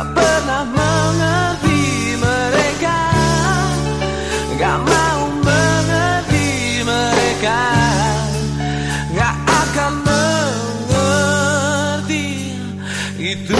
Gak pernah mengerti mereka. Gak mau mengerti mereka. Gak akan mengerti Itu.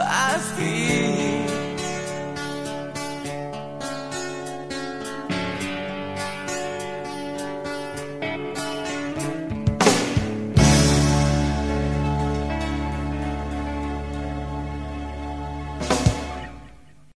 Pasti